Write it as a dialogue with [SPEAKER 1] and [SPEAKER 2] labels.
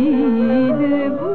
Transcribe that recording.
[SPEAKER 1] dile